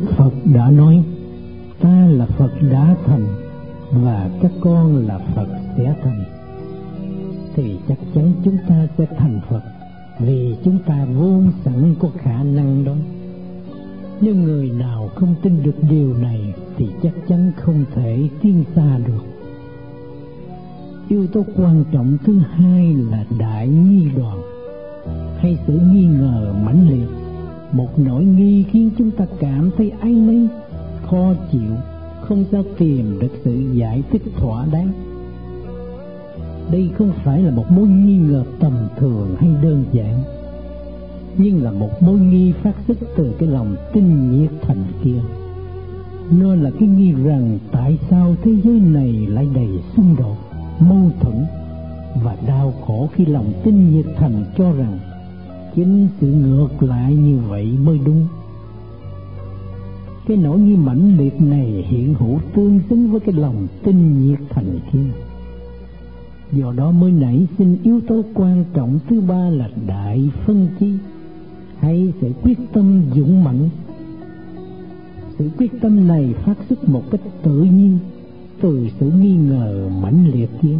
Đức Phật đã nói, ta là Phật đã thành và các con là Phật sẽ thành. Thì chắc chắn chúng ta sẽ thành Phật vì chúng ta vốn sẵn có khả năng đó. Nếu người nào không tin được điều này thì chắc chắn không thể tiến xa được. Yếu tố quan trọng thứ hai chịu, không sao tìm được sự giải thích thỏa đáng. Đây không phải là một mối nghi ngờ tầm thường hay đơn giản, nhưng là một mối nghi phát xuất từ cái lòng tinh nhiệt thành kia. Nó là cái nghi rằng tại sao thế giới này lại đầy xung đột, mâu thuẫn và đau khổ khi lòng tinh nhiệt thành cho rằng chính sự ngược lại như vậy mới đúng cái nỗi nghi mãnh liệt này hiện hữu tương xứng với cái lòng tinh nhiệt thành kia do đó mới nảy sinh yếu tố quan trọng thứ ba là đại phân chi, hay sự quyết tâm dũng mãnh. Sự quyết tâm này phát xuất một cách tự nhiên từ sự nghi ngờ mãnh liệt kia.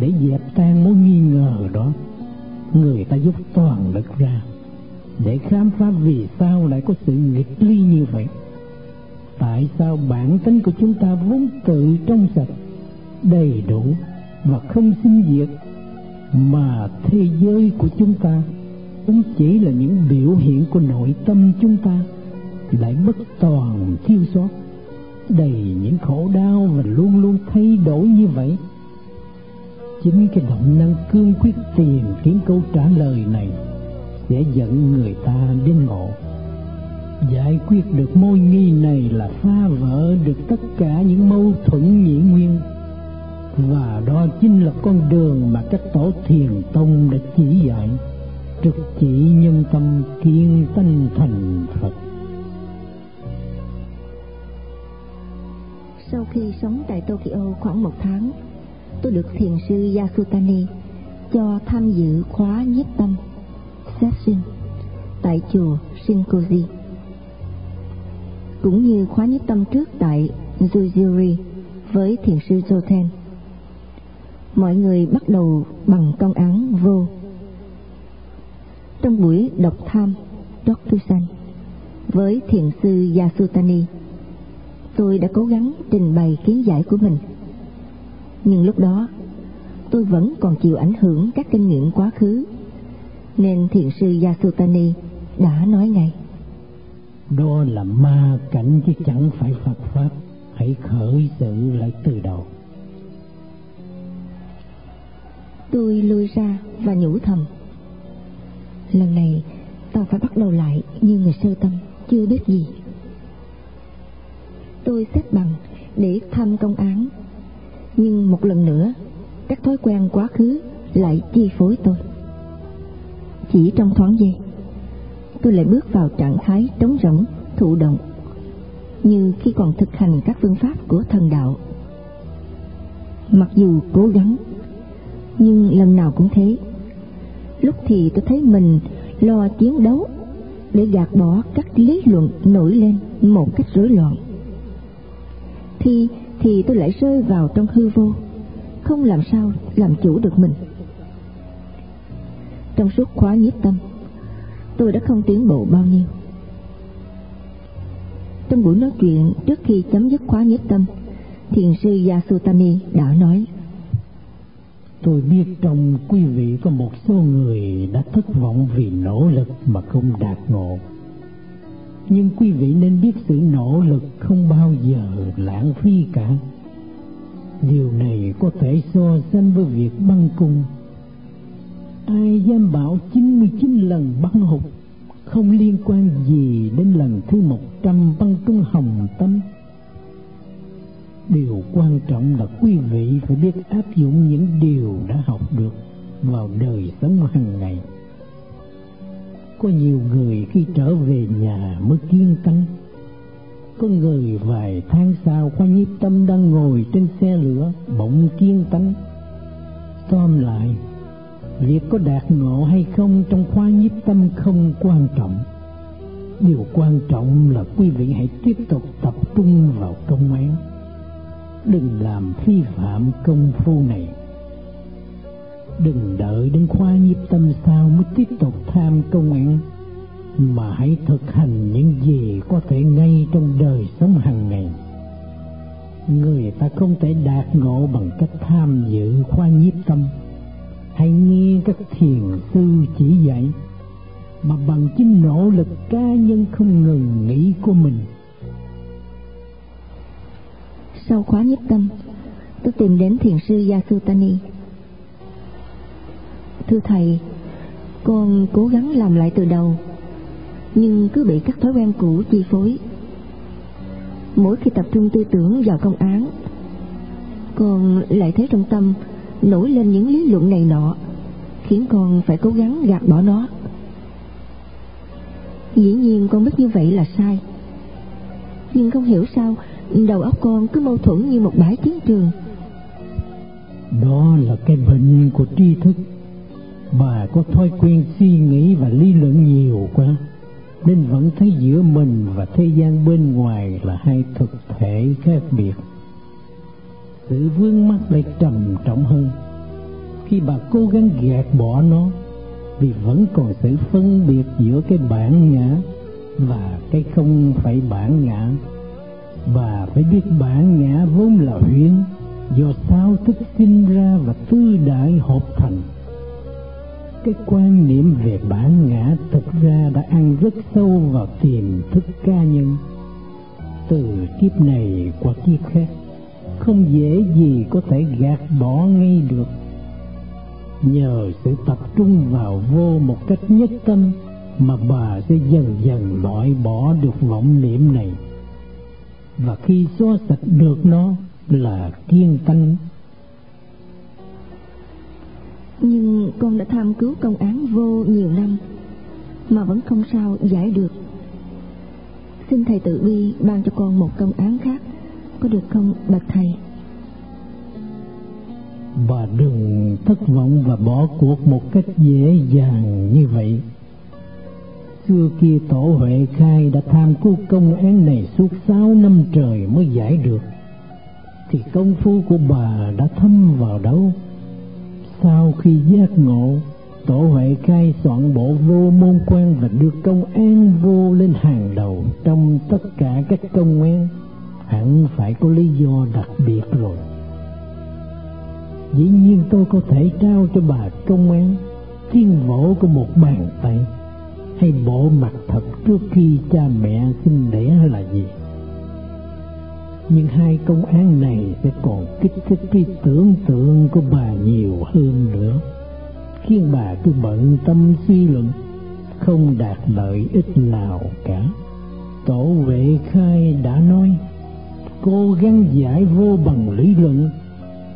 Để dẹp tan mối nghi ngờ đó, người ta giúp toàn lực ra để khám phá vì sao lại có sự nghịch ly như vậy? Tại sao bản tính của chúng ta vốn tự trong sạch, đầy đủ và không sinh diệt, mà thế giới của chúng ta cũng chỉ là những biểu hiện của nội tâm chúng ta lại bất toàn thiếu sót, đầy những khổ đau và luôn luôn thay đổi như vậy? Chính cái động năng cương quyết tìm kiếm câu trả lời này sẽ dẫn người ta đến ngộ. Giải quyết được môi nghi này là phá vỡ được tất cả những mâu thuẫn nhĩ nguyên. Và đó chính là con đường mà các tổ thiền tông đã chỉ dạy, trực chỉ nhân tâm kiên tinh thành phật. Sau khi sống tại tokyo khoảng một tháng, tôi được thiền sư yasutani cho tham dự khóa nhiếp tâm session tại chùa Shinkoji cũng như khóa nhất tâm trước tại Jujiri với thiền sư Joten mọi người bắt đầu bằng công án vô. Trong buổi đọc tham Dokusan với thiền sư Yasutani, tôi đã cố gắng trình bày kiến giải của mình. Nhưng lúc đó, tôi vẫn còn chịu ảnh hưởng các kinh nghiệm quá khứ, nên thiền sư Yasutani đã nói ngay. Đó là ma cảnh chứ chẳng phải Phật Pháp, hãy khởi sự lại từ đầu. tôi lui ra và nhủ thầm. Lần này tao phải bắt đầu lại như người sơ tâm chưa biết gì. Tôi xếp bằng để thăm công án. Nhưng một lần nữa các thói quen quá khứ lại chi phối tôi chỉ trong thoáng giây tôi lại bước vào trạng thái trống rỗng, thụ động, như khi còn thực hành các phương pháp của thần đạo. Mặc dù cố gắng, nhưng lần nào cũng thế. Lúc thì tôi thấy mình lo chiến đấu để gạt bỏ các lý luận nổi lên một cách rối loạn. Thì thì tôi lại rơi vào trong hư vô, không làm sao làm chủ được mình trong suốt khóa nhiếp tâm tôi đã không tiến bộ bao nhiêu trong buổi nói chuyện trước khi chấm dứt khóa nhiếp tâm, thiền sư yasutani đã nói, Tôi biết trong quý vị có một số người đã thất vọng vì nỗ lực mà không đạt ngộ. Nhưng quý vị nên biết sự nỗ lực không bao giờ lãng phí cả. Điều này có thể so sánh với việc băng cung. Ai dám bảo 99 lần bắn hụt, không liên quan gì đến lần thứ 100 băng trung hồng tâm điều quan trọng là quý vị phải biết áp dụng những điều đã học được vào đời sống hàng ngày. Có nhiều người khi trở về nhà mới kiên tánh có người vài tháng sau khoa nhiếp tâm đang ngồi trên xe lửa bỗng kiên tánh tóm lại việc có đạt ngộ hay không trong khoa nhiếp tâm không quan trọng. Điều quan trọng là quý vị hãy tiếp tục tập trung vào công án. Đừng làm phi phạm công phu này. Đừng đợi đến khoa nhiếp tâm sao mới tiếp tục tham công án, mà hãy thực hành những gì có thể ngay trong đời sống hàng ngày. Người ta không thể đạt ngộ bằng cách tham dự khoa nhiếp tâm hãy nghe các thiền sư chỉ dạy, mà bằng chính nỗ lực cá nhân không ngừng nghĩ của mình. Sau khóa nhiếp tâm, tôi tìm đến thiền sư Yasutani. Thưa thầy, con cố gắng làm lại từ đầu, nhưng cứ bị các thói quen cũ chi phối. Mỗi khi tập trung tư tưởng vào công án, con lại thấy trong tâm nổi lên những lý luận này nọ, khiến con phải cố gắng gạt bỏ nó. Dĩ nhiên con biết như vậy là sai. Nhưng không hiểu sao đầu óc con cứ mâu thuẫn như một bãi chiến trường. Đó là cái bệnh của tri thức. Bà có thói quen suy nghĩ và lý luận nhiều quá, nên vẫn thấy giữa mình và thế gian bên ngoài là hai thực thể khác biệt sự vương mắc lại trầm trọng hơn. Khi bà cố gắng gạt bỏ nó, vì vẫn còn sự phân biệt giữa cái bản ngã và cái không phải bản ngã. Bà phải biết bản ngã vốn là huyễn do sao thức sinh ra và tư đại hợp thành. Cái quan niệm về bản ngã thực ra đã ăn rất sâu vào tiềm thức cá nhân. Từ kiếp này qua kiếp khác không dễ gì có thể gạt bỏ ngay được. Nhờ sự tập trung vào vô một cách nhất tâm mà bà sẽ dần dần loại bỏ được vọng niệm này. Và khi xóa sạch được nó là kiên tánh. Nhưng con đã tham cứu công án vô nhiều năm mà vẫn không sao giải được. Xin thầy tự bi ban cho con một công án khác có được không, bạch thầy? Bà đừng thất vọng và bỏ cuộc một cách dễ dàng như vậy. Xưa kia tổ huệ khai đã tham cứu công án này suốt sáu năm trời mới giải được. Thì công phu của bà đã thâm vào đâu? Sau khi giác ngộ, tổ huệ khai soạn bộ vô môn quan và đưa công an vô lên hàng đầu trong tất cả các công án hẳn phải có lý do đặc biệt rồi. Dĩ nhiên tôi có thể trao cho bà công án thiên vỗ của một bàn tay, hay bộ mặt thật trước khi cha mẹ sinh đẻ là gì. Nhưng hai công án này sẽ còn kích thích cái tưởng tượng của bà nhiều hơn nữa, khiến bà cứ bận tâm suy luận, không đạt lợi ích nào cả. Tổ vệ khai đã nói cố gắng giải vô bằng lý luận,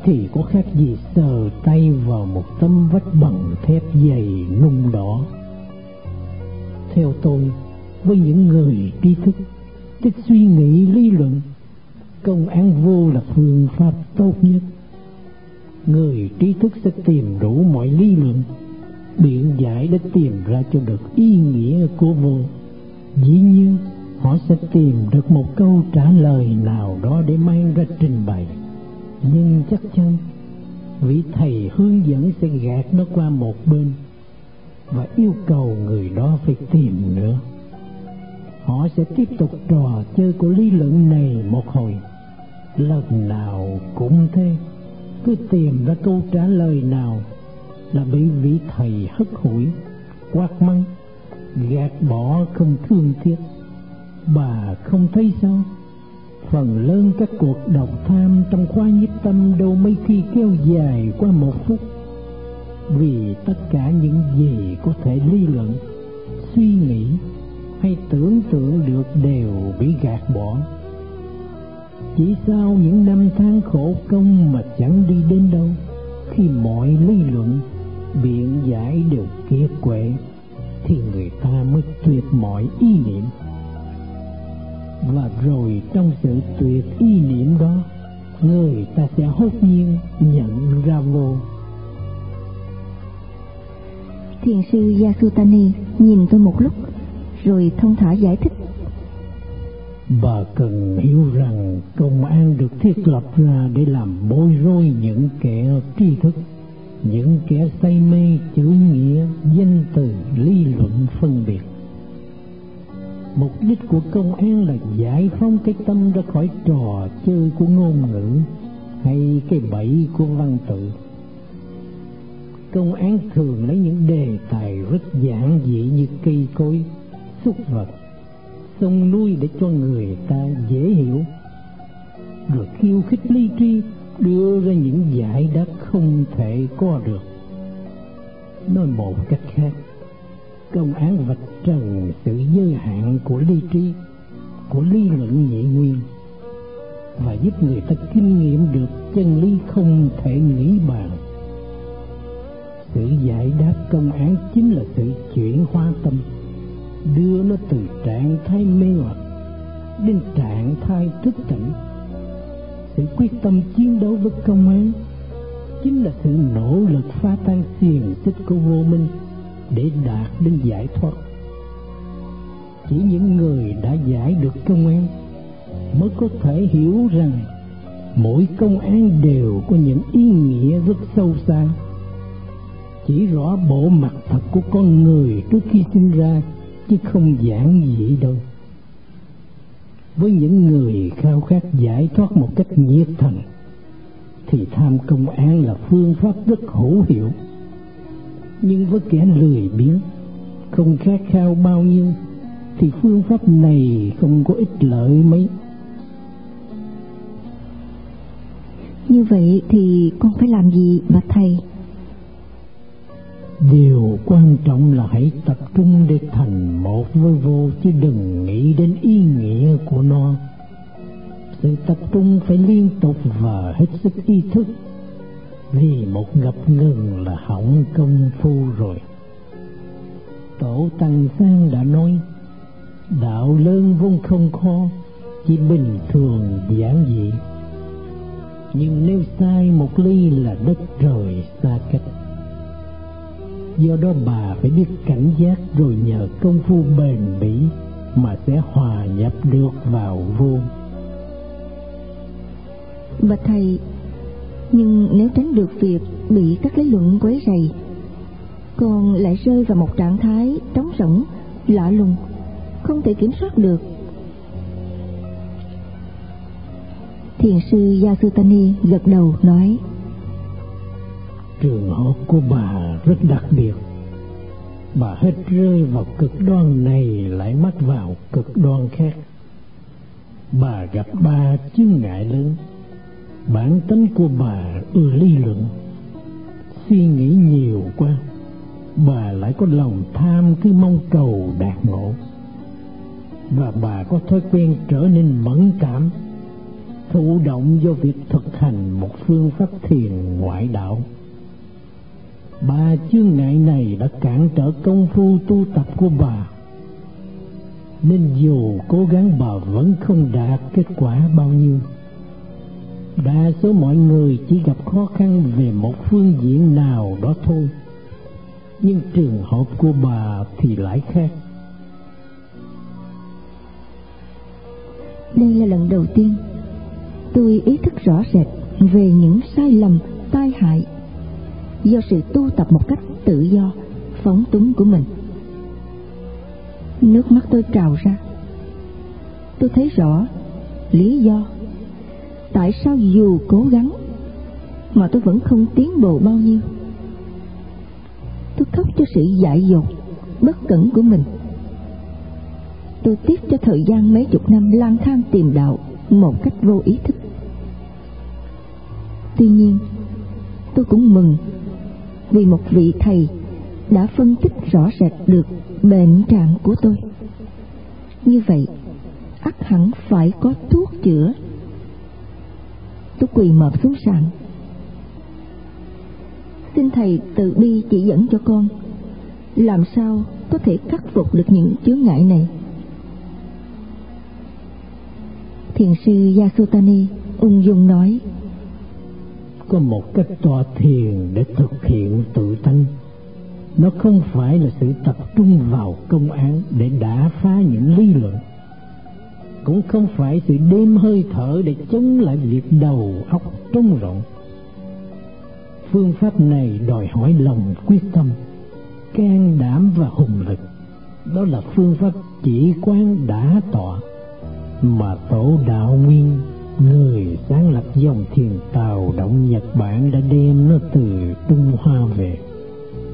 thì có khác gì sờ tay vào một tấm vách bằng thép dày nung đỏ. Theo tôi, với những người trí thức, thích suy nghĩ lý luận, công án vô là phương pháp tốt nhất. Người trí thức sẽ tìm đủ mọi lý luận, biện giải để tìm ra cho được ý nghĩa của vô. Dĩ nhiên họ sẽ tìm được một câu trả lời nào đó để mang ra trình bày. Nhưng chắc chắn, vị thầy hướng dẫn sẽ gạt nó qua một bên và yêu cầu người đó phải tìm nữa. Họ sẽ tiếp tục trò chơi của lý luận này một hồi. Lần nào cũng thế, cứ tìm ra câu trả lời nào là bị vị thầy hất hủi, quát mắng, gạt bỏ không thương tiếc bà không thấy sao? Phần lớn các cuộc độc tham trong khoa nhiếp tâm đâu mấy khi kéo dài qua một phút. Vì tất cả những gì có thể lý luận, suy nghĩ hay tưởng tượng được đều bị gạt bỏ. Chỉ sau những năm tháng khổ công mà chẳng đi đến đâu, khi mọi lý luận biện giải đều kiệt quệ, thì người ta mới tuyệt mọi ý niệm và rồi trong sự tuyệt ý niệm đó người ta sẽ hốt nhiên nhận ra vô. Thiền sư Yasutani nhìn tôi một lúc rồi thông thả giải thích. Bà cần hiểu rằng công an được thiết lập ra để làm bối rối những kẻ tri thức những kẻ say mê chữ nghĩa danh từ lý luận phân biệt mục đích của công an là giải phóng cái tâm ra khỏi trò chơi của ngôn ngữ hay cái bẫy của văn tự. Công án thường lấy những đề tài rất giản dị như cây cối, súc vật, sông núi để cho người ta dễ hiểu. Rồi khiêu khích ly tri đưa ra những giải đáp không thể có được. Nói một cách khác công án vạch trần sự giới hạn của ly tri của lý luận nhị nguyên, và giúp người ta kinh nghiệm được chân lý không thể nghĩ bàn. Sự giải đáp công án chính là sự chuyển hóa tâm, đưa nó từ trạng thái mê hoặc đến trạng thái thức tỉnh. Sự quyết tâm chiến đấu với công án chính là sự nỗ lực phá tan xiềng xích của vô minh để đạt đến giải thoát. Chỉ những người đã giải được công án mới có thể hiểu rằng mỗi công án đều có những ý nghĩa rất sâu xa. Chỉ rõ bộ mặt thật của con người trước khi sinh ra, chứ không giản dị đâu. Với những người khao khát giải thoát một cách nhiệt thành, thì tham công án là phương pháp rất hữu hiệu nhưng với kẻ lười biếng không khát khao bao nhiêu thì phương pháp này không có ích lợi mấy. Như vậy thì con phải làm gì bạch thầy? Điều quan trọng là hãy tập trung để thành một với vô chứ đừng nghĩ đến ý nghĩa của nó. Sự tập trung phải liên tục và hết sức ý thức vì một ngập ngừng là hỏng công phu rồi. Tổ tăng sang đã nói, đạo lớn vốn không khó, chỉ bình thường giản dị. Nhưng nếu sai một ly là đất trời xa cách. Do đó bà phải biết cảnh giác rồi nhờ công phu bền bỉ mà sẽ hòa nhập được vào vô bạch thầy nhưng nếu tránh được việc bị các lý luận quấy rầy con lại rơi vào một trạng thái trống rỗng, lạ lùng, không thể kiểm soát được. Thiền sư Yasutani gật đầu nói, trường hợp của bà rất đặc biệt. Bà hết rơi vào cực đoan này lại mắc vào cực đoan khác. Bà gặp ba chướng ngại lớn bản tính của bà ưa lý luận. Suy nghĩ nhiều quá, bà lại có lòng tham cứ mong cầu đạt ngộ. Và bà có thói quen trở nên mẫn cảm, thụ động do việc thực hành một phương pháp thiền ngoại đạo. Ba chướng ngại này đã cản trở công phu tu tập của bà, nên dù cố gắng bà vẫn không đạt kết quả bao nhiêu đa số mọi người chỉ gặp khó khăn về một phương diện nào đó thôi. Nhưng trường hợp của bà thì lại khác. Đây là lần đầu tiên tôi ý thức rõ rệt về những sai lầm, tai hại do sự tu tập một cách tự do, phóng túng của mình. Nước mắt tôi trào ra. Tôi thấy rõ lý do tại sao dù cố gắng, mà tôi vẫn không tiến bộ bao nhiêu? Tôi khóc cho sự dại dột, bất cẩn của mình. Tôi tiếc cho thời gian mấy chục năm lang thang tìm đạo một cách vô ý thức. Tuy nhiên, tôi cũng mừng vì một vị thầy đã phân tích rõ rệt được bệnh trạng của tôi. Như vậy, ắt hẳn phải có thuốc chữa tôi quỳ mọp xuống sàn. Xin thầy từ bi chỉ dẫn cho con, làm sao có thể khắc phục được những chướng ngại này. Thiền sư yasutani ung dung nói, có một cách tọa thiền để thực hiện tự tánh. Nó không phải là sự tập trung vào công án để đả phá những lý luận cũng không phải sự đêm hơi thở để chống lại việc đầu óc trống rỗng. Phương pháp này đòi hỏi lòng quyết tâm, can đảm và hùng lực. Đó là phương pháp chỉ quán đã tọa, mà tổ đạo nguyên, người sáng lập dòng thiền tàu động nhật bản đã đem nó từ trung hoa về.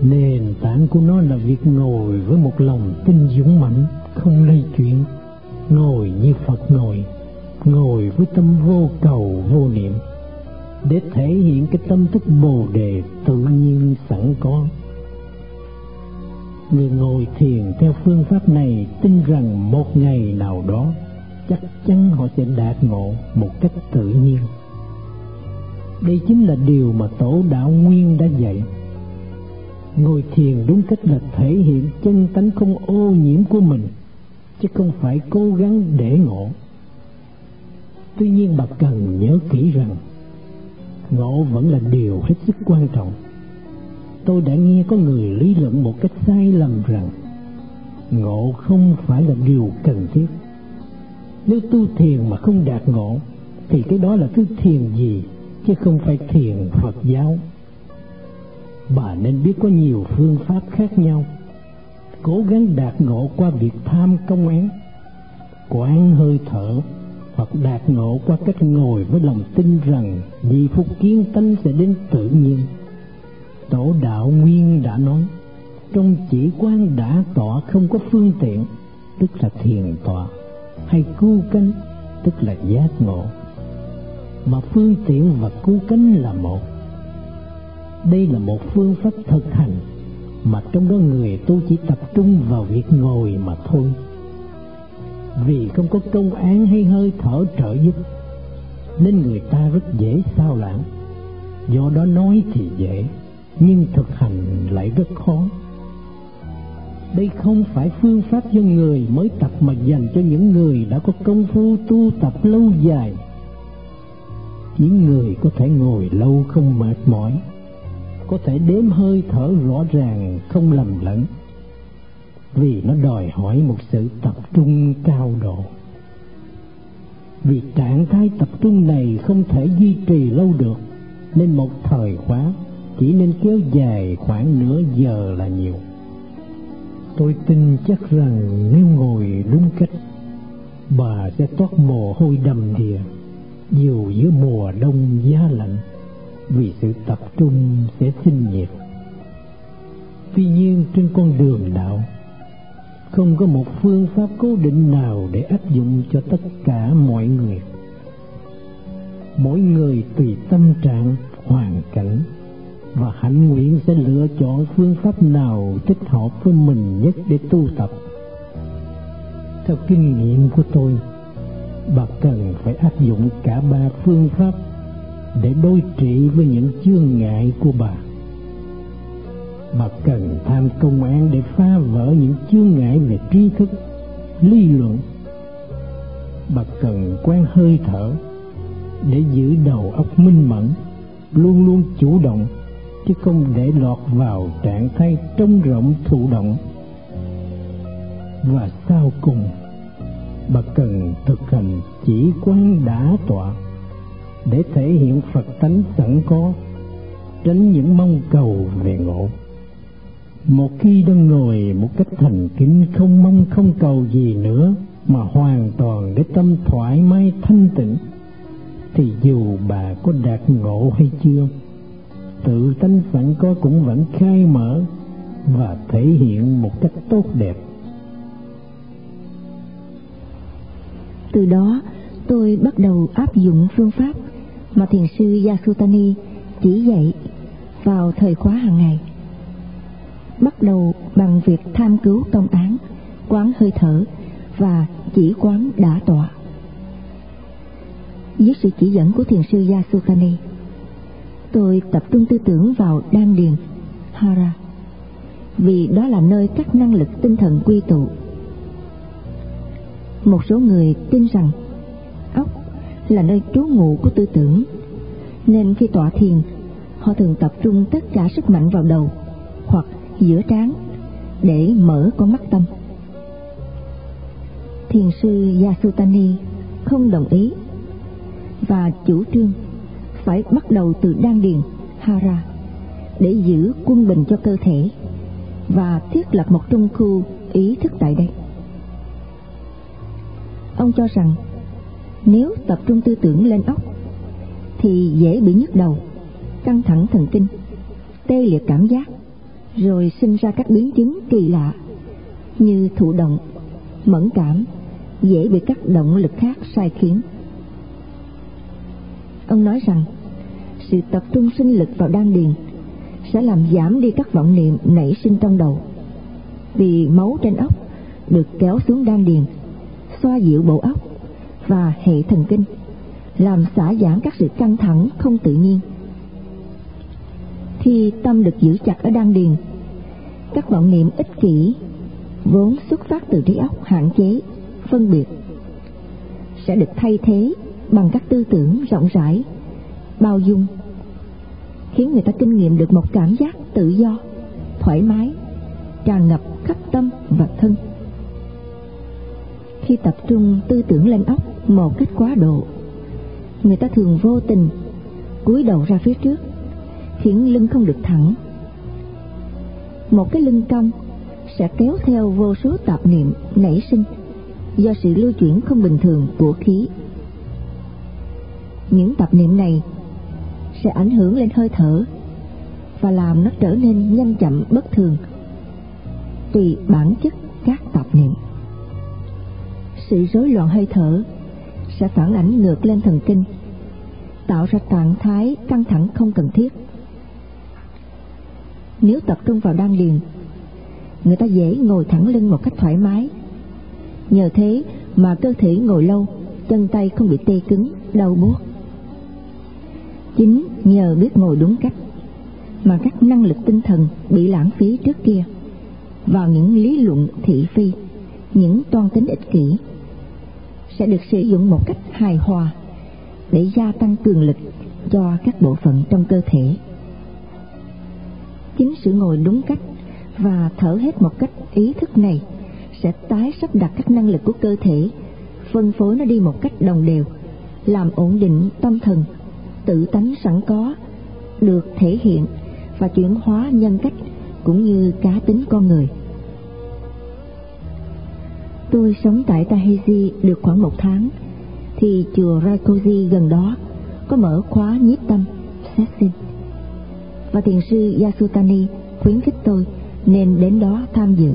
Nền tảng của nó là việc ngồi với một lòng tin dũng mãnh, không lây chuyển ngồi như phật ngồi ngồi với tâm vô cầu vô niệm, để thể hiện cái tâm thức bồ đề tự nhiên sẵn có. Người ngồi thiền theo phương pháp này tin rằng một ngày nào đó chắc chắn họ sẽ đạt ngộ một cách tự nhiên. Đây chính là điều mà tổ đạo nguyên đã dạy. Ngồi thiền đúng cách là thể hiện chân tánh không ô nhiễm của mình chứ không phải cố gắng để ngộ. Tuy nhiên bà cần nhớ kỹ rằng, ngộ vẫn là điều hết sức quan trọng. Tôi đã nghe có người lý luận một cách sai lầm rằng, ngộ không phải là điều cần thiết. Nếu tu thiền mà không đạt ngộ, thì cái đó là thứ thiền gì chứ không phải thiền phật giáo? Bà nên biết có nhiều phương pháp khác nhau cố gắng đạt ngộ qua việc tham công án. Quán hơi thở hoặc đạt ngộ qua cách ngồi với lòng tin rằng vì phúc kiến tánh sẽ đến tự nhiên. Tổ đạo nguyên đã nói, trong chỉ quan đã tọa không có phương tiện, tức là thiền tọa hay cứu cánh, tức là giác ngộ. Mà phương tiện và cứu cánh là một. Đây là một phương pháp thực hành mà trong đó người tu chỉ tập trung vào việc ngồi mà thôi. Vì không có công án hay hơi thở trợ giúp, nên người ta rất dễ sao lãng. Do đó nói thì dễ, nhưng thực hành lại rất khó. Đây không phải phương pháp do người mới tập mà dành cho những người đã có công phu tu tập lâu dài. Những người có thể ngồi lâu không mệt mỏi có thể đếm hơi thở rõ ràng, không lầm lẫn. Vì nó đòi hỏi một sự tập trung cao độ. Vì trạng thái tập trung này không thể duy trì lâu được, nên một thời khóa chỉ nên kéo dài khoảng nửa giờ là nhiều. Tôi tin chắc rằng nếu ngồi đúng cách, bà sẽ toát mồ hôi đầm đìa dù giữa mùa đông giá lạnh vì sự tập trung sẽ sinh nhiệt tuy nhiên trên con đường đạo, không có một phương pháp cố định nào để áp dụng cho tất cả mọi người. Mỗi người tùy tâm trạng, hoàn cảnh, và hạnh nguyện sẽ lựa chọn phương pháp nào thích hợp với mình nhất để tu tập. Theo kinh nghiệm của tôi bà cần phải áp dụng cả ba phương pháp để đối trị với những chướng ngại của bà. Bà cần tham công án để phá vỡ những chướng ngại về trí thức, lý luận. Bà cần quan hơi thở để giữ đầu óc minh mẫn, luôn luôn chủ động, chứ không để lọt vào trạng thái trống rỗng thụ động. Và sau cùng, bà cần thực hành chỉ quán đã tọa để thể hiện phật tánh sẵn có, tránh những mong cầu về ngộ. Một khi đang ngồi một cách thành kính, không mong, không cầu gì nữa, mà hoàn toàn để tâm thoải mái, thanh tịnh, thì dù bà có đạt ngộ hay chưa, tự tánh sẵn có cũng vẫn khai mở và thể hiện một cách tốt đẹp. Từ đó, tôi bắt đầu áp dụng phương pháp mà thiền sư Yasutani chỉ dạy vào thời khóa hàng ngày. Bắt đầu bằng việc tham cứu công án, quán hơi thở và chỉ quán đã tọa. Dưới sự chỉ dẫn của thiền sư Yasutani, tôi tập trung tư tưởng vào đan điền, hara, vì đó là nơi các năng lực tinh thần quy tụ. Một số người tin rằng là nơi trú ngụ của tư tưởng nên khi tọa thiền, họ thường tập trung tất cả sức mạnh vào đầu hoặc giữa trán để mở con mắt tâm. Thiền sư Yasutani không đồng ý và chủ trương phải bắt đầu từ đan điền, Hara để giữ quân bình cho cơ thể và thiết lập một trung khu ý thức tại đây. Ông cho rằng nếu tập trung tư tưởng lên óc thì dễ bị nhức đầu, căng thẳng thần kinh, tê liệt cảm giác, rồi sinh ra các biến chứng kỳ lạ như thụ động, mẫn cảm, dễ bị các động lực khác sai khiến. Ông nói rằng sự tập trung sinh lực vào đan điền sẽ làm giảm đi các vọng niệm nảy sinh trong đầu vì máu trên óc được kéo xuống đan điền xoa dịu bộ óc và hệ thần kinh, làm xả giảm các sự căng thẳng không tự nhiên. Khi tâm được giữ chặt ở đan điền, các vọng niệm ích kỷ vốn xuất phát từ trí óc hạn chế, phân biệt, sẽ được thay thế bằng các tư tưởng rộng rãi, bao dung, khiến người ta kinh nghiệm được một cảm giác tự do, thoải mái, tràn ngập khắp tâm và thân. Khi tập trung tư tưởng lên óc một cách quá độ. Người ta thường vô tình cúi đầu ra phía trước, khiến lưng không được thẳng. Một cái lưng cong sẽ kéo theo vô số tạp niệm nảy sinh do sự lưu chuyển không bình thường của khí. Những tạp niệm này sẽ ảnh hưởng lên hơi thở và làm nó trở nên nhanh chậm bất thường tùy bản chất các tạp niệm. Sự rối loạn hơi thở sẽ phản ảnh ngược lên thần kinh, tạo ra trạng thái căng thẳng không cần thiết. Nếu tập trung vào đan điền, người ta dễ ngồi thẳng lưng một cách thoải mái. Nhờ thế mà cơ thể ngồi lâu, chân tay không bị tê cứng, đau buốt. Chính nhờ biết ngồi đúng cách mà các năng lực tinh thần bị lãng phí trước kia, vào những lý luận thị phi, những toan tính ích kỷ sẽ được sử dụng một cách hài hòa để gia tăng cường lực cho các bộ phận trong cơ thể. Chính sự ngồi đúng cách và thở hết một cách ý thức này sẽ tái sắp đặt các năng lực của cơ thể, phân phối nó đi một cách đồng đều, làm ổn định tâm thần, tự tánh sẵn có, được thể hiện và chuyển hóa nhân cách cũng như cá tính con người tôi sống tại Tahiti được khoảng một tháng, thì chùa Raikoji gần đó có mở khóa nhiếp tâm sát sinh và thiền sư Yasutani khuyến khích tôi nên đến đó tham dự.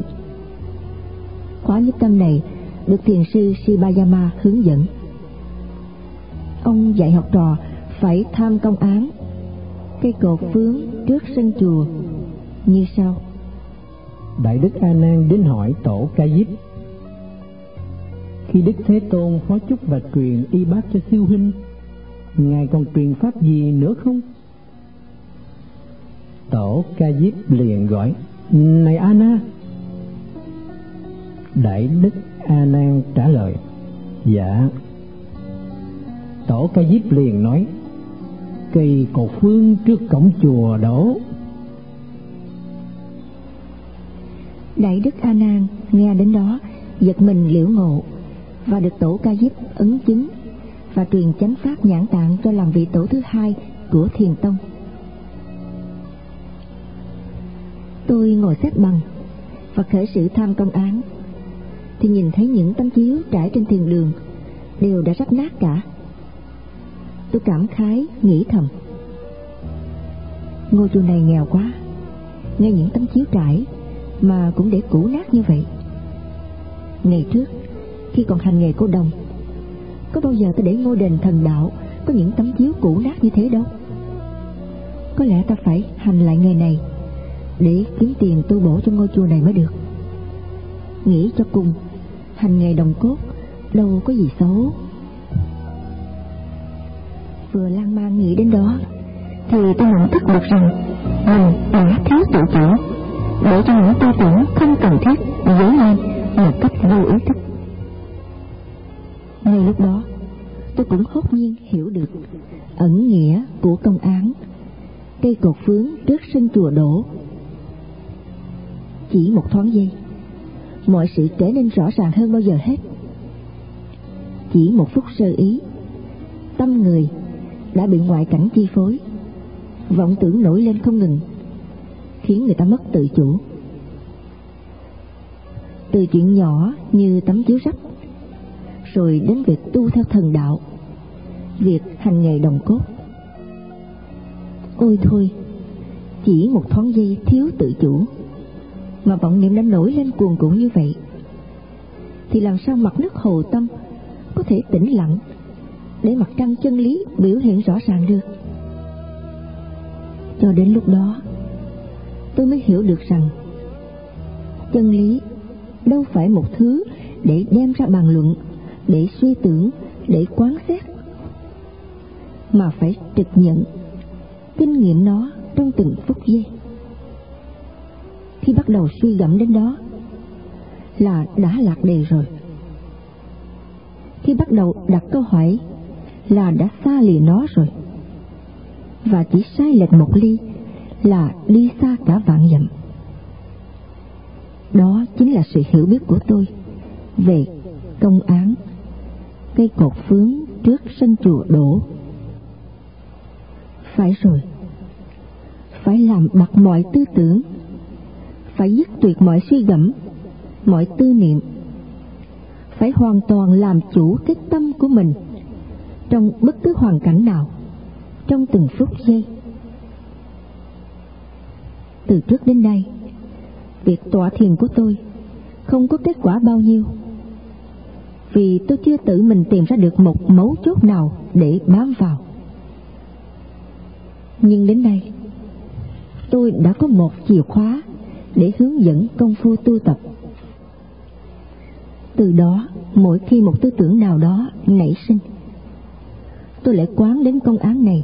Khóa nhiếp tâm này được thiền sư Shibayama hướng dẫn. Ông dạy học trò phải tham công án, cây cột phướng trước sân chùa. Như sau. Đại đức a nan đến hỏi tổ ca diếp khi đức thế tôn phó chúc và truyền y bác cho siêu huynh, ngài còn truyền pháp gì nữa không? Tổ ca diếp liền gọi, này a na đại đức a nan trả lời dạ. Tổ ca diếp liền nói, cây cột phương trước cổng chùa đổ đại đức a nan nghe đến đó, giật mình liễu ngộ và được tổ ca diếp ấn chứng và truyền chánh pháp nhãn tạng cho làm vị tổ thứ hai của thiền tông. Tôi ngồi xếp bằng và khởi sự tham công án, thì nhìn thấy những tấm chiếu trải trên thiền đường đều đã rách nát cả. Tôi cảm khái, nghĩ thầm, ngôi chùa này nghèo quá, ngay những tấm chiếu trải mà cũng để cũ nát như vậy. Ngày trước khi còn hành nghề cô đồng. Có bao giờ ta để ngôi đền thần đạo có những tấm chiếu cũ nát như thế đâu? Có lẽ ta phải hành lại nghề này để kiếm tiền tu bổ cho ngôi chùa này mới được. Nghĩ cho cùng, hành nghề đồng cốt đâu có gì xấu. Vừa lan man nghĩ đến đó, thì tôi nhận thức được rằng mình đã thiếu tự chủ để cho những tư tưởng không cần thiết dấy lên một cách vô ý thức ngay lúc đó, tôi cũng hốt nhiên hiểu được ẩn nghĩa của công án. Cây cột phướng trước sân chùa đổ. Chỉ một thoáng giây, mọi sự trở nên rõ ràng hơn bao giờ hết. Chỉ một phút sơ ý, tâm người đã bị ngoại cảnh chi phối. Vọng tưởng nổi lên không ngừng, khiến người ta mất tự chủ. Từ chuyện nhỏ như tấm chiếu rách rồi đến việc tu theo thần đạo. Việc hành nghề đồng cốt. Ôi thôi, chỉ một thoáng giây thiếu tự chủ, mà vọng niệm đã nổi lên cuồn cuộn như vậy, thì làm sao mặt nước hồ tâm có thể tĩnh lặng để mặt trăng chân lý biểu hiện rõ ràng được? Cho đến lúc đó, tôi mới hiểu được rằng chân lý đâu phải một thứ để đem ra bàn luận để suy tưởng, để quán xét. Mà phải trực nhận kinh nghiệm nó trong từng phút giây. Khi bắt đầu suy gẫm đến đó là đã lạc đề rồi. Khi bắt đầu đặt câu hỏi là đã xa lìa nó rồi. Và chỉ sai lệch một ly là đi xa cả vạn dặm. Đó chính là sự hiểu biết của tôi về công án cây cột phướng trước sân chùa đổ. Phải rồi. Phải làm bật mọi tư tưởng. Phải dứt tuyệt mọi suy gẫm, mọi tư niệm. Phải hoàn toàn làm chủ cái tâm của mình trong bất cứ hoàn cảnh nào, trong từng phút giây. Từ trước đến nay, việc tọa thiền của tôi không có kết quả bao nhiêu vì tôi chưa tự mình tìm ra được một mấu chốt nào để bám vào. Nhưng đến nay, tôi đã có một chìa khóa để hướng dẫn công phu tu tập. Từ đó, mỗi khi một tư tưởng nào đó nảy sinh, tôi lại quán đến công án này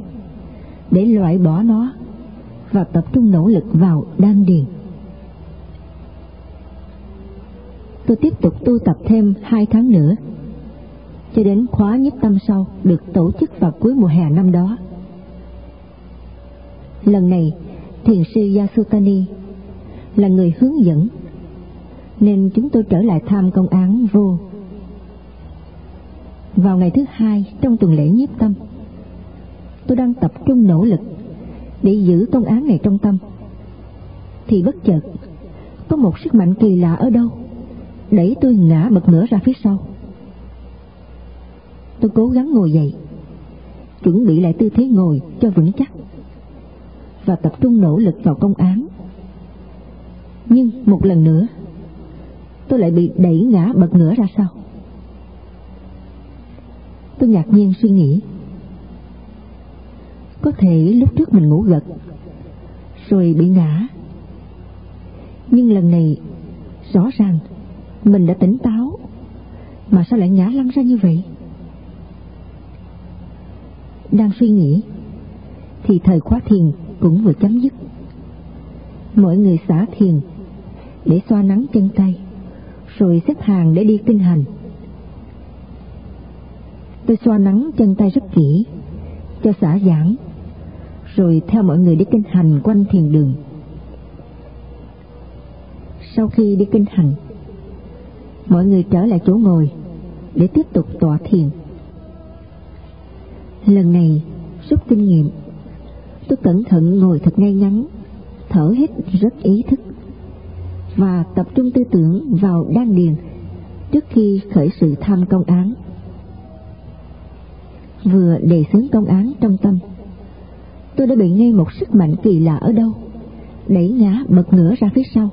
để loại bỏ nó và tập trung nỗ lực vào đan điền. Tôi tiếp tục tu tập thêm hai tháng nữa. Cho đến khóa nhất tâm sau, được tổ chức vào cuối mùa hè năm đó. Lần này, thiền sư Yasutani là người hướng dẫn, nên chúng tôi trở lại tham công án vô. Vào ngày thứ hai, trong tuần lễ nhiếp tâm, tôi đang tập trung nỗ lực để giữ công án này trong tâm. Thì bất chợt, có một sức mạnh kỳ lạ ở đâu? Đẩy tôi ngã bật ngửa ra phía sau. Tôi cố gắng ngồi dậy, chuẩn bị lại tư thế ngồi cho vững chắc và tập trung nỗ lực vào công án. Nhưng một lần nữa, tôi lại bị đẩy ngã bật ngửa ra sau. Tôi ngạc nhiên suy nghĩ, có thể lúc trước mình ngủ gật rồi bị ngã. Nhưng lần này, rõ ràng mình đã tỉnh táo. Mà sao lại ngã lăn ra như vậy? Đang suy nghĩ, thì thời khóa thiền cũng vừa chấm dứt. Mọi người xả thiền để xoa nắng chân tay, rồi xếp hàng để đi kinh hành. Tôi xoa nắng chân tay rất kỹ, cho xả giãn, rồi theo mọi người đi kinh hành quanh thiền đường. Sau khi đi kinh hành mọi người trở lại chỗ ngồi để tiếp tục tọa thiền. Lần này, rút kinh nghiệm, tôi cẩn thận ngồi thật ngay ngắn, thở hết rất ý thức và tập trung tư tưởng vào đan điền trước khi khởi sự tham công án. Vừa đề xướng công án trong tâm, tôi đã bị ngay một sức mạnh kỳ lạ ở đâu, đẩy ngã bật ngửa ra phía sau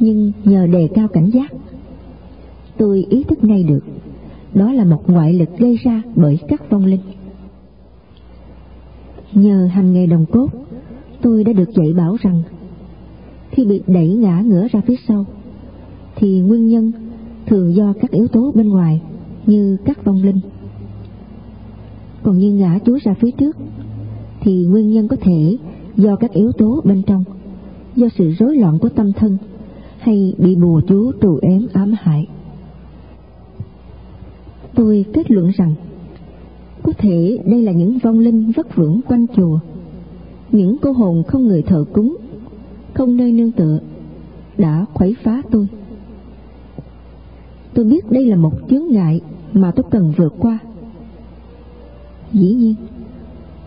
nhưng nhờ đề cao cảnh giác, tôi ý thức ngay được đó là một ngoại lực gây ra bởi các vong linh. Nhờ hành nghề đồng cốt, tôi đã được dạy bảo rằng khi bị đẩy ngã ngửa ra phía sau, thì nguyên nhân thường do các yếu tố bên ngoài như các vong linh. Còn như ngã chúa ra phía trước, thì nguyên nhân có thể do các yếu tố bên trong, do sự rối loạn của tâm thân hay bị bùa chú tù ém ám hại? Tôi kết luận rằng, có thể đây là những vong linh vất vưởng quanh chùa, những cô hồn không người thờ cúng, không nơi nương tựa, đã khuấy phá tôi. Tôi biết đây là một chướng ngại mà tôi cần vượt qua. Dĩ nhiên,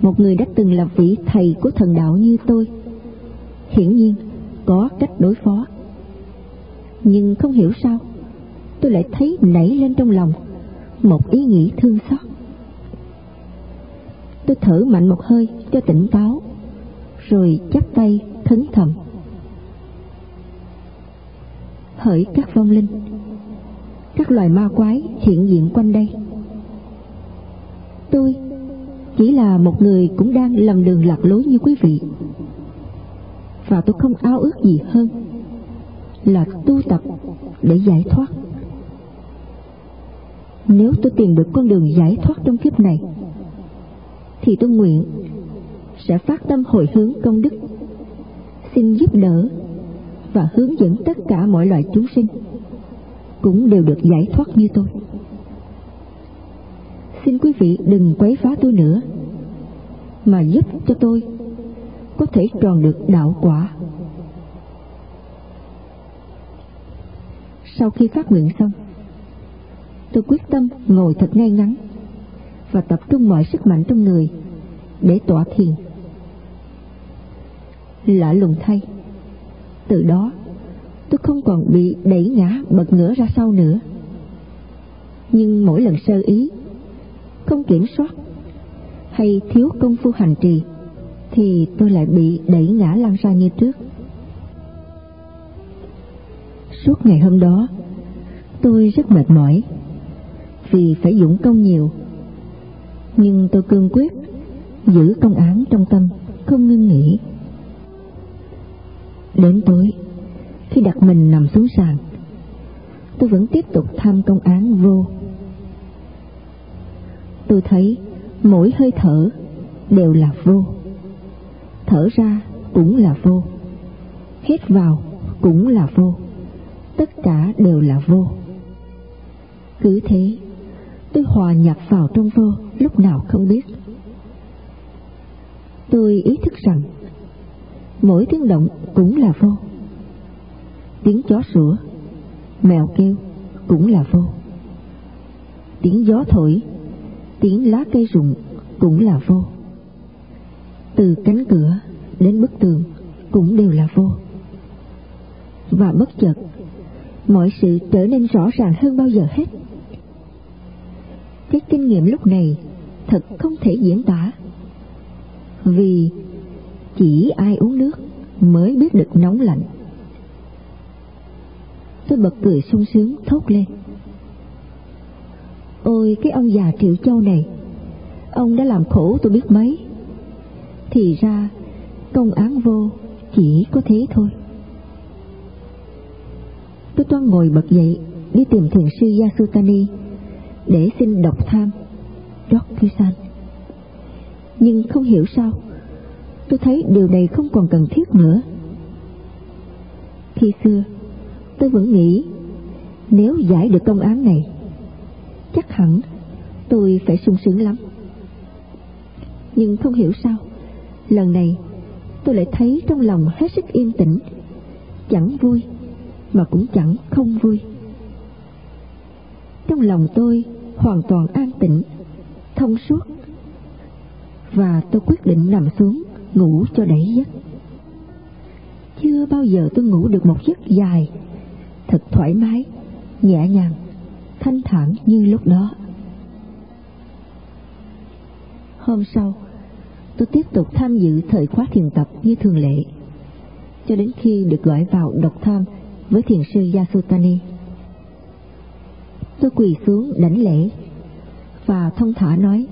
một người đã từng là vị thầy của thần đạo như tôi, hiển nhiên có cách đối phó nhưng không hiểu sao, tôi lại thấy nảy lên trong lòng một ý nghĩ thương xót. Tôi thở mạnh một hơi cho tỉnh táo, rồi chắp tay thấn thầm. Hỡi các vong linh, các loài ma quái hiện diện quanh đây. Tôi chỉ là một người cũng đang lầm đường lạc lối như quý vị, và tôi không ao ước gì hơn là tu tập để giải thoát. Nếu tôi tìm được con đường giải thoát trong kiếp này, thì tôi nguyện sẽ phát tâm hồi hướng công đức, xin giúp đỡ và hướng dẫn tất cả mọi loài chúng sinh cũng đều được giải thoát như tôi. Xin quý vị đừng quấy phá tôi nữa, mà giúp cho tôi có thể tròn được đạo quả. Sau khi phát nguyện xong, tôi quyết tâm ngồi thật ngay ngắn và tập trung mọi sức mạnh trong người để tỏa thiền. Lạ lùng thay, từ đó tôi không còn bị đẩy ngã bật ngửa ra sau nữa. Nhưng mỗi lần sơ ý, không kiểm soát hay thiếu công phu hành trì, thì tôi lại bị đẩy ngã lăn ra như trước suốt ngày hôm đó, tôi rất mệt mỏi vì phải dũng công nhiều. Nhưng tôi cương quyết giữ công án trong tâm, không ngưng nghỉ. Đến tối, khi đặt mình nằm xuống sàn, tôi vẫn tiếp tục tham công án vô. Tôi thấy mỗi hơi thở đều là vô. Thở ra cũng là vô. Hít vào cũng là vô tất cả đều là vô. Cứ thế, tôi hòa nhập vào trong vô, lúc nào không biết. Tôi ý thức rằng, mỗi tiếng động cũng là vô. Tiếng chó sủa, mèo kêu cũng là vô. Tiếng gió thổi, tiếng lá cây rụng cũng là vô. Từ cánh cửa đến bức tường cũng đều là vô. Và bất chợt mọi sự trở nên rõ ràng hơn bao giờ hết. Cái kinh nghiệm lúc này thật không thể diễn tả. Vì chỉ ai uống nước mới biết được nóng lạnh. Tôi bật cười sung sướng thốt lên. Ôi, cái ông già triệu châu này, ông đã làm khổ tôi biết mấy. Thì ra, công án vô chỉ có thế thôi tôi toan ngồi bật dậy đi tìm thiền sư Yasutani để xin độc tham Dokusan. Nhưng không hiểu sao, tôi thấy điều này không còn cần thiết nữa. Khi xưa, tôi vẫn nghĩ nếu giải được công án này, chắc hẳn tôi phải sung sướng lắm. Nhưng không hiểu sao, lần này tôi lại thấy trong lòng hết sức yên tĩnh, chẳng vui mà cũng chẳng không vui. Trong lòng tôi hoàn toàn an tĩnh, thông suốt. Và tôi quyết định nằm xuống, ngủ cho đẩy giấc. Chưa bao giờ tôi ngủ được một giấc dài, thật thoải mái, nhẹ nhàng, thanh thản như lúc đó. Hôm sau, tôi tiếp tục tham dự thời khóa thiền tập như thường lệ, cho đến khi được gọi vào độc tham với thiền sư Yasutani. Tôi quỳ xuống đảnh lễ và thông thả nói,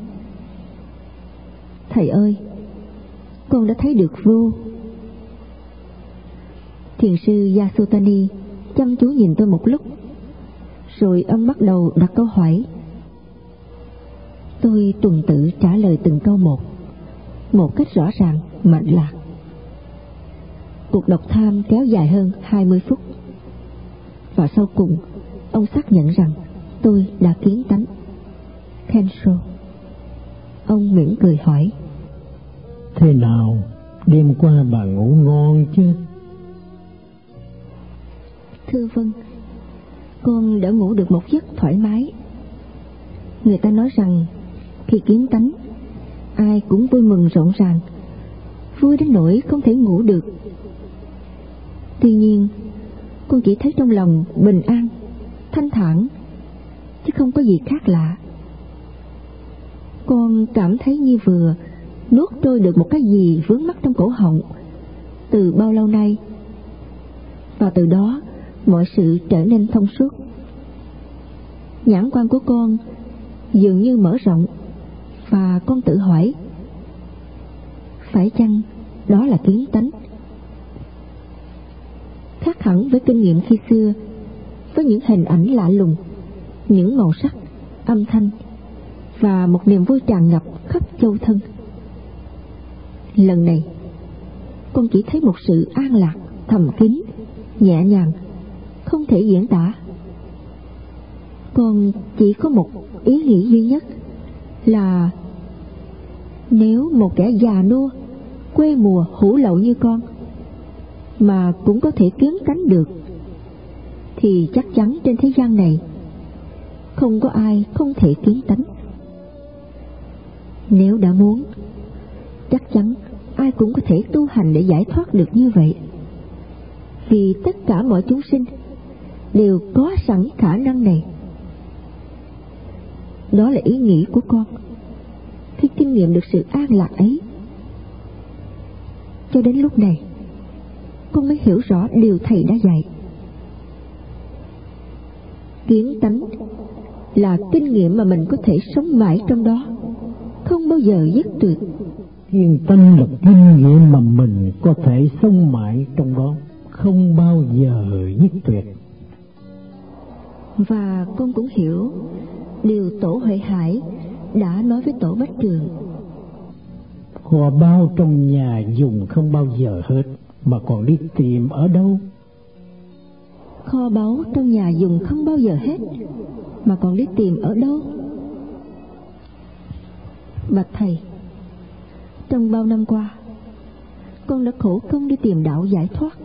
thầy ơi, con đã thấy được vô thiền sư yasutani chăm chú nhìn tôi một lúc, rồi ông bắt đầu đặt câu hỏi. Tôi tuần tự trả lời từng câu một một cách rõ ràng mạnh lạc. Cuộc độc tham kéo dài hơn 20 phút và sau cùng ông xác nhận rằng tôi đã kiến tánh Kensho ông mỉm cười hỏi thế nào đêm qua bà ngủ ngon chứ Thưa vâng, con đã ngủ được một giấc thoải mái. Người ta nói rằng khi kiến tánh, ai cũng vui mừng rộn ràng, vui đến nỗi không thể ngủ được. Tuy nhiên, con chỉ thấy trong lòng bình an, thanh thản, chứ không có gì khác lạ. Con cảm thấy như vừa nuốt trôi được một cái gì vướng mắc trong cổ họng từ bao lâu nay. Và từ đó, mọi sự trở nên thông suốt. Nhãn quan của con dường như mở rộng và con tự hỏi phải chăng đó là kiến tánh khác với kinh nghiệm khi xưa, với những hình ảnh lạ lùng, những màu sắc, âm thanh, và một niềm vui tràn ngập khắp châu thân. Lần này, con chỉ thấy một sự an lạc, thầm kín, nhẹ nhàng, không thể diễn tả. Con chỉ có một ý nghĩ duy nhất là nếu một kẻ già nua quê mùa hủ lậu như con mà cũng có thể kiến cánh được, thì chắc chắn trên thế gian này không có ai không thể kiến tánh nếu đã muốn, chắc chắn ai cũng có thể tu hành để giải thoát được như vậy. Vì tất cả mọi chúng sinh đều có sẵn khả năng này. Đó là ý nghĩ của con. Khi kinh nghiệm được sự an lạc ấy, cho đến lúc này con mới hiểu rõ điều thầy đã dạy. Kiến tánh là kinh nghiệm mà mình có thể sống mãi trong đó. Không bao giờ dứt tuyệt. Thiên tánh là kinh nghiệm mà mình có thể sống mãi trong đó. Không bao giờ dứt tuyệt. Và con cũng hiểu điều tổ huệ hải đã nói với tổ bách trường. Kho bao trong nhà dùng không bao giờ hết mà còn đi tìm ở đâu? Kho báu trong nhà dùng không bao giờ hết. Mà còn đi tìm ở đâu? Bạch thầy, trong bao năm qua, con đã khổ công đi tìm đạo giải thoát.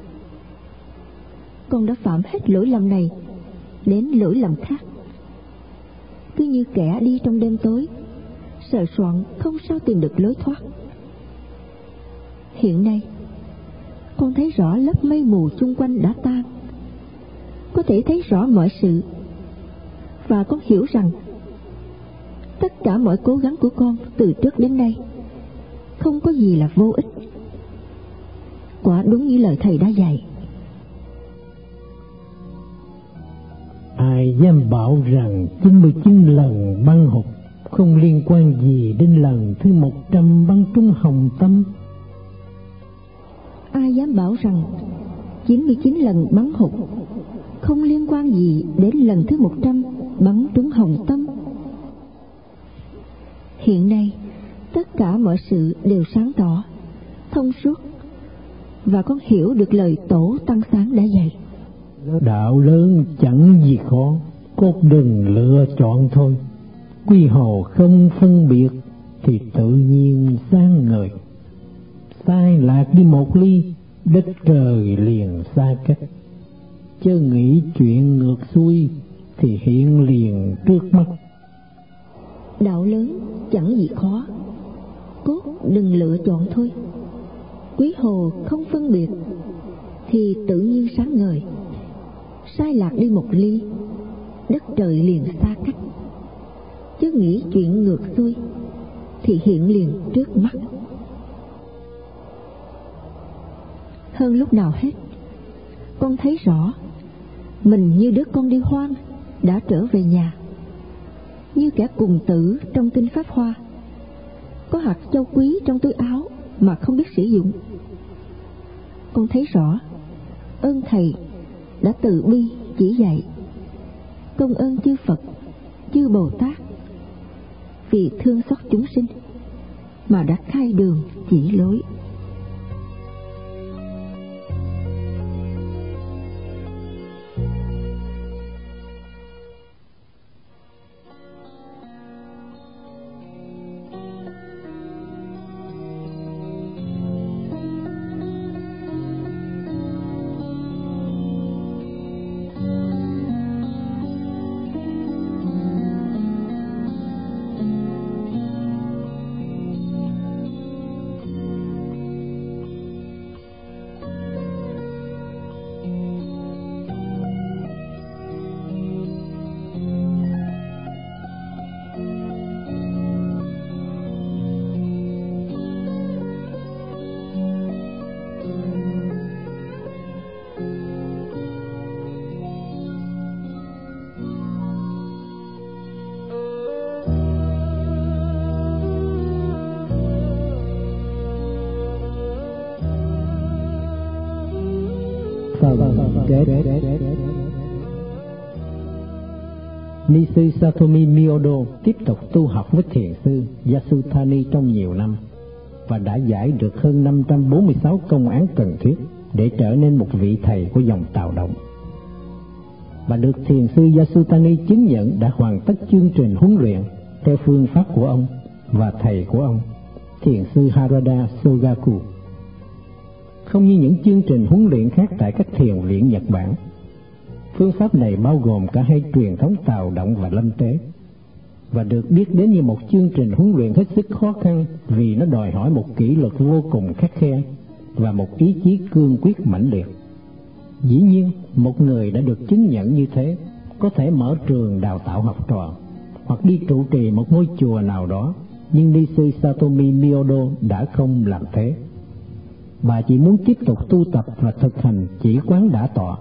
Con đã phạm hết lỗi lầm này đến lỗi lầm khác. Cứ như kẻ đi trong đêm tối, sợ soạn không sao tìm được lối thoát. Hiện nay con thấy rõ lớp mây mù chung quanh đã tan. Có thể thấy rõ mọi sự. Và con hiểu rằng, tất cả mọi cố gắng của con từ trước đến nay không có gì là vô ích. Quả đúng như lời thầy đã dạy. Ai dám bảo rằng 99 lần băng hụt không liên quan gì đến lần thứ 100 băng trúng hồng tâm? Ai dám bảo rằng 99 lần bắn hụt không liên quan gì đến lần thứ 100 bắn trúng hồng tâm. Hiện nay, tất cả mọi sự đều sáng tỏ, thông suốt và con hiểu được lời tổ tăng sáng đã dạy. Đạo lớn chẳng gì khó, cốt đừng lựa chọn thôi. Quy hồ không phân biệt thì tự nhiên sáng ngời sai lạc đi một ly, đất trời liền xa cách. Chớ nghĩ chuyện ngược xuôi, thì hiện liền trước mắt. Đạo lớn, chẳng gì khó. Cốt đừng lựa chọn thôi. Quý hồ không phân biệt, thì tự nhiên sáng ngời. Sai lạc đi một ly, đất trời liền xa cách. Chớ nghĩ chuyện ngược xuôi, thì hiện liền trước mắt. Hơn lúc nào hết. Con thấy rõ, mình như đứa con đi hoang, đã trở về nhà. Như kẻ cùng tử trong kinh pháp hoa. Có hạt châu quý trong túi áo mà không biết sử dụng. Con thấy rõ, ơn thầy đã từ bi chỉ dạy. Công ơn chư phật, chư bồ tát, vì thương xót chúng sinh mà đã khai đường chỉ lối. Phần kết Ni sư Satomi Miyodo tiếp tục tu học với thiền sư Yasutani trong nhiều năm và đã giải được hơn 546 công án cần thiết để trở nên một vị thầy của dòng tạo động. Và được thiền sư Yasutani chứng nhận đã hoàn tất chương trình huấn luyện theo phương pháp của ông và thầy của ông, thiền sư Harada Sogaku. Không như những chương trình huấn luyện khác tại các thiền viện Nhật Bản, phương pháp này bao gồm cả hai truyền thống tào động và lâm tế và được biết đến như một chương trình huấn luyện hết sức khó khăn vì nó đòi hỏi một kỷ luật vô cùng khắc khe và một ý chí cương quyết mãnh liệt. Dĩ nhiên, một người đã được chứng nhận như thế có thể mở trường đào tạo học trò hoặc đi trụ trì một ngôi chùa nào đó, nhưng ni sư Satomi Miodo đã không làm thế. Bà chỉ muốn tiếp tục tu tập và thực hành chỉ quán đã tọa.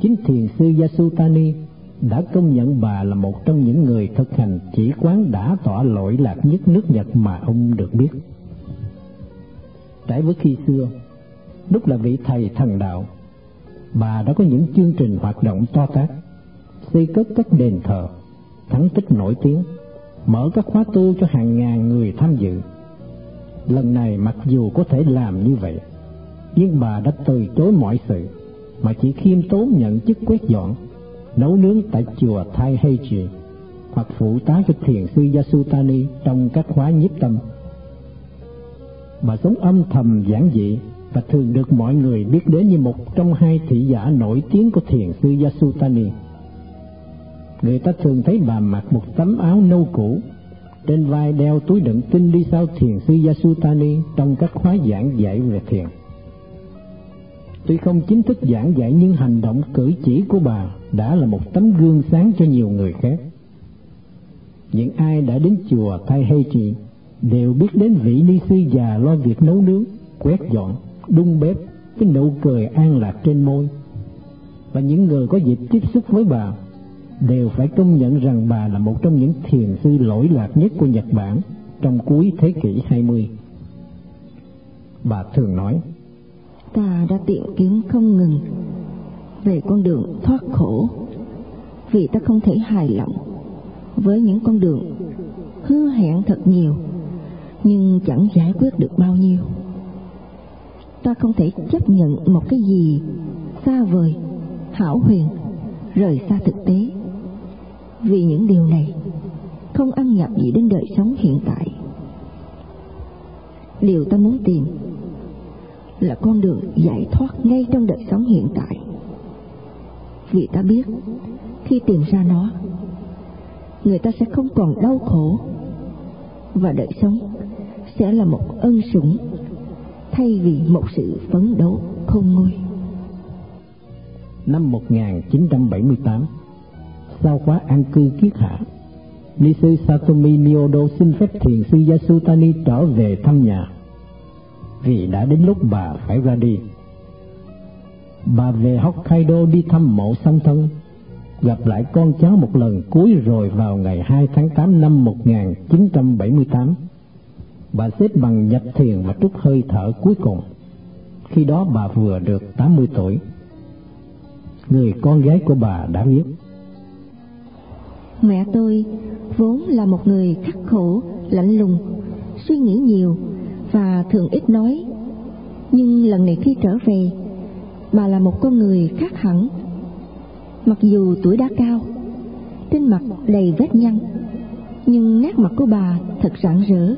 Chính thiền sư Yasutani đã công nhận bà là một trong những người thực hành chỉ quán đã tỏa lỗi lạc nhất nước Nhật mà ông được biết. Trái với khi xưa, lúc là vị thầy thần đạo, bà đã có những chương trình hoạt động to tác, xây cất các đền thờ, thắng tích nổi tiếng, mở các khóa tu cho hàng ngàn người tham dự. Lần này mặc dù có thể làm như vậy, nhưng bà đã từ chối mọi sự, mà chỉ khiêm tốn nhận chức quét dọn nấu nướng tại chùa Thai Heiji hoặc phụ tá cho thiền sư Yasutani trong các khóa nhiếp tâm. Bà sống âm thầm giản dị và thường được mọi người biết đến như một trong hai thị giả nổi tiếng của thiền sư Yasutani. Người ta thường thấy bà mặc một tấm áo nâu cũ, trên vai đeo túi đựng kinh đi sau thiền sư Yasutani trong các khóa giảng dạy về thiền. Tuy không chính thức giảng dạy nhưng hành động cử chỉ của bà đã là một tấm gương sáng cho nhiều người khác. Những ai đã đến chùa thay hay Trị đều biết đến vị ni sư già lo việc nấu nướng, quét dọn, đun bếp với nụ cười an lạc trên môi. Và những người có dịp tiếp xúc với bà đều phải công nhận rằng bà là một trong những thiền sư lỗi lạc nhất của Nhật Bản trong cuối thế kỷ 20. Bà thường nói, Ta đã tìm kiếm không ngừng về con đường thoát khổ vì ta không thể hài lòng với những con đường hứa hẹn thật nhiều nhưng chẳng giải quyết được bao nhiêu ta không thể chấp nhận một cái gì xa vời hảo huyền rời xa thực tế vì những điều này không ăn nhập gì đến đời sống hiện tại điều ta muốn tìm là con đường giải thoát ngay trong đời sống hiện tại vì ta biết khi tìm ra nó người ta sẽ không còn đau khổ và đời sống sẽ là một ân sủng thay vì một sự phấn đấu không nguôi. Năm 1978, sao khóa an cư kiết hạ, Ni sư Satomi Miodo xin phép thiền sư Yasutani trở về thăm nhà, vì đã đến lúc bà phải ra đi bà về Hokkaido đi thăm mộ song thân, gặp lại con cháu một lần cuối rồi vào ngày 2 tháng 8 năm 1978. Bà xếp bằng nhập thiền và trút hơi thở cuối cùng. Khi đó bà vừa được 80 tuổi. Người con gái của bà đã viết. Mẹ tôi vốn là một người khắc khổ, lạnh lùng, suy nghĩ nhiều và thường ít nói. Nhưng lần này khi trở về, bà là một con người khác hẳn. Mặc dù tuổi đã cao trên mặt đầy vết nhăn nhưng nét mặt của bà thật rạng rỡ.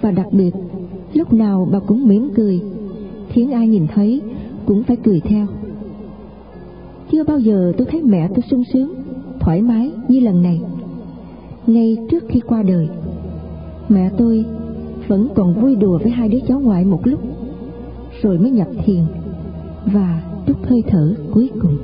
Và đặc biệt lúc nào bà cũng mỉm cười khiến ai nhìn thấy cũng phải cười theo. Chưa bao giờ tôi thấy mẹ tôi sung sướng thoải mái như lần này. Ngay trước khi qua đời, mẹ tôi vẫn còn vui đùa với hai đứa cháu ngoại một lúc, rồi mới nhập thiền và trút hơi thở cuối cùng.